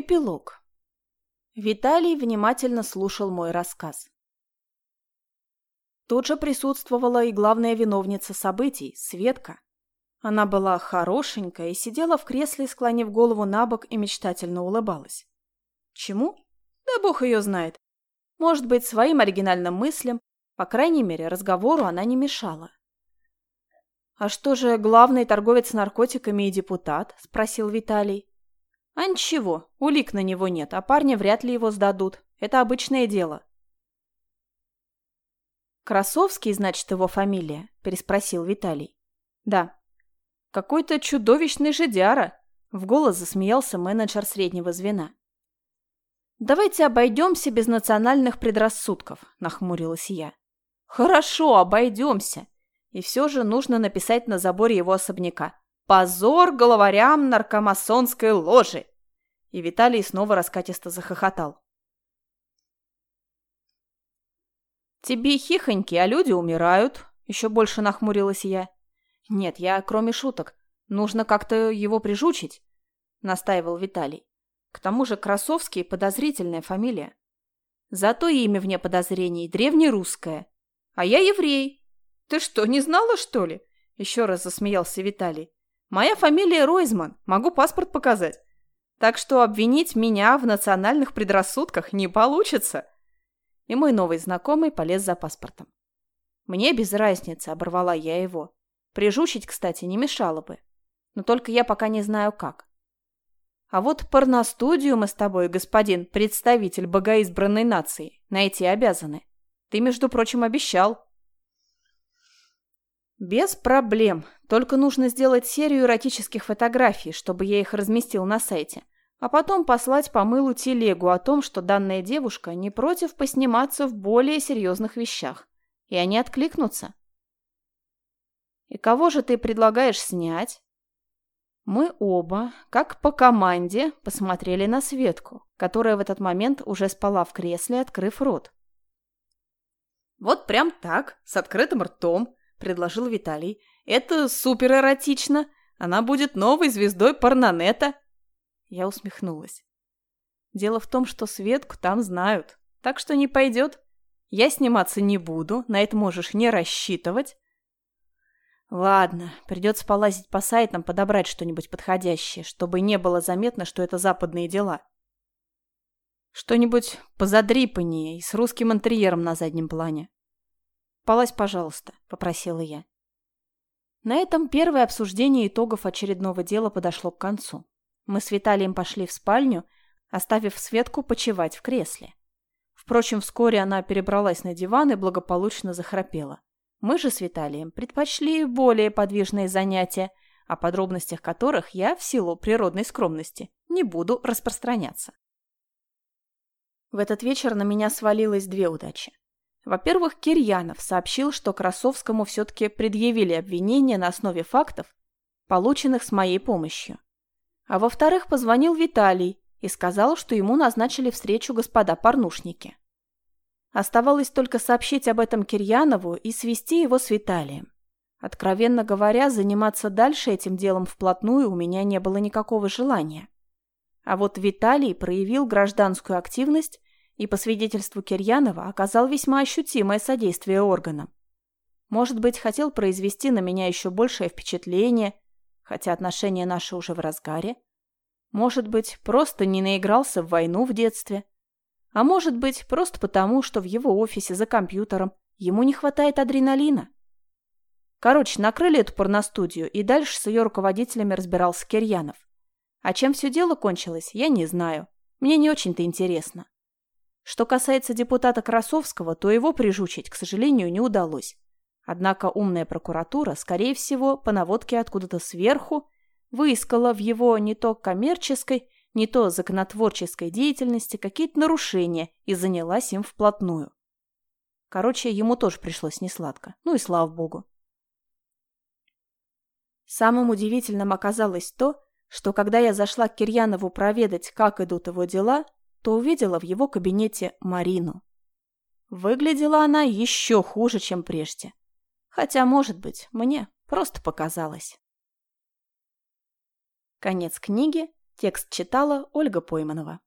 Эпилог. Виталий внимательно слушал мой рассказ. Тут же присутствовала и главная виновница событий, Светка. Она была хорошенькая и сидела в кресле, склонив голову на бок и мечтательно улыбалась. Чему? Да бог ее знает. Может быть, своим оригинальным мыслям, по крайней мере, разговору она не мешала. «А что же главный торговец наркотиками и депутат?» – спросил Виталий. А ничего, улик на него нет, а парни вряд ли его сдадут. Это обычное дело. «Красовский, значит, его фамилия?» – переспросил Виталий. «Да». «Какой-то чудовищный жидяра!» – в голос засмеялся менеджер среднего звена. «Давайте обойдемся без национальных предрассудков», – нахмурилась я. «Хорошо, обойдемся. И все же нужно написать на заборе его особняка. Позор главарям наркомасонской ложи!» И Виталий снова раскатисто захохотал. «Тебе хихоньки, а люди умирают», — еще больше нахмурилась я. «Нет, я кроме шуток. Нужно как-то его прижучить», — настаивал Виталий. «К тому же Красовский — подозрительная фамилия. Зато имя вне подозрений древнерусское. А я еврей. Ты что, не знала, что ли?» Еще раз засмеялся Виталий. Моя фамилия Ройзман, могу паспорт показать. Так что обвинить меня в национальных предрассудках не получится. И мой новый знакомый полез за паспортом. Мне без разницы, оборвала я его. Прижучить, кстати, не мешало бы. Но только я пока не знаю как. А вот порностудию мы с тобой, господин представитель богоизбранной нации, найти обязаны. Ты, между прочим, обещал. Без проблем. Только нужно сделать серию эротических фотографий, чтобы я их разместил на сайте. А потом послать по мылу телегу о том, что данная девушка не против посниматься в более серьезных вещах. И они откликнутся. И кого же ты предлагаешь снять? Мы оба, как по команде, посмотрели на Светку, которая в этот момент уже спала в кресле, открыв рот. Вот прям так, с открытым ртом, – предложил Виталий. «Это супер эротично! Она будет новой звездой порнонета!» Я усмехнулась. «Дело в том, что Светку там знают, так что не пойдет. Я сниматься не буду, на это можешь не рассчитывать». «Ладно, придется полазить по сайтам, подобрать что-нибудь подходящее, чтобы не было заметно, что это западные дела». «Что-нибудь позадрипаннее и с русским интерьером на заднем плане». «Полазь, пожалуйста», — попросила я. На этом первое обсуждение итогов очередного дела подошло к концу. Мы с Виталием пошли в спальню, оставив Светку почевать в кресле. Впрочем, вскоре она перебралась на диван и благополучно захрапела. Мы же с Виталием предпочли более подвижные занятия, о подробностях которых я, в силу природной скромности, не буду распространяться. В этот вечер на меня свалилось две удачи. Во-первых, Кирьянов сообщил, что Красовскому все-таки предъявили обвинения на основе фактов, полученных с моей помощью. А во-вторых, позвонил Виталий и сказал, что ему назначили встречу господа порнушники. Оставалось только сообщить об этом Кирьянову и свести его с Виталием. Откровенно говоря, заниматься дальше этим делом вплотную у меня не было никакого желания. А вот Виталий проявил гражданскую активность и, по свидетельству Кирьянова, оказал весьма ощутимое содействие органам. Может быть, хотел произвести на меня еще большее впечатление, хотя отношения наши уже в разгаре. Может быть, просто не наигрался в войну в детстве. А может быть, просто потому, что в его офисе за компьютером ему не хватает адреналина. Короче, накрыли эту порностудию, и дальше с ее руководителями разбирался Кирьянов. А чем все дело кончилось, я не знаю. Мне не очень-то интересно. Что касается депутата Красовского, то его прижучить, к сожалению, не удалось. Однако умная прокуратура, скорее всего, по наводке откуда-то сверху, выискала в его не то коммерческой, не то законотворческой деятельности какие-то нарушения и занялась им вплотную. Короче, ему тоже пришлось несладко. Ну и слава богу. Самым удивительным оказалось то, что когда я зашла к Кирьянову проведать, как идут его дела, то увидела в его кабинете Марину. Выглядела она еще хуже, чем прежде. Хотя, может быть, мне просто показалось. Конец книги Текст читала Ольга Пойманова.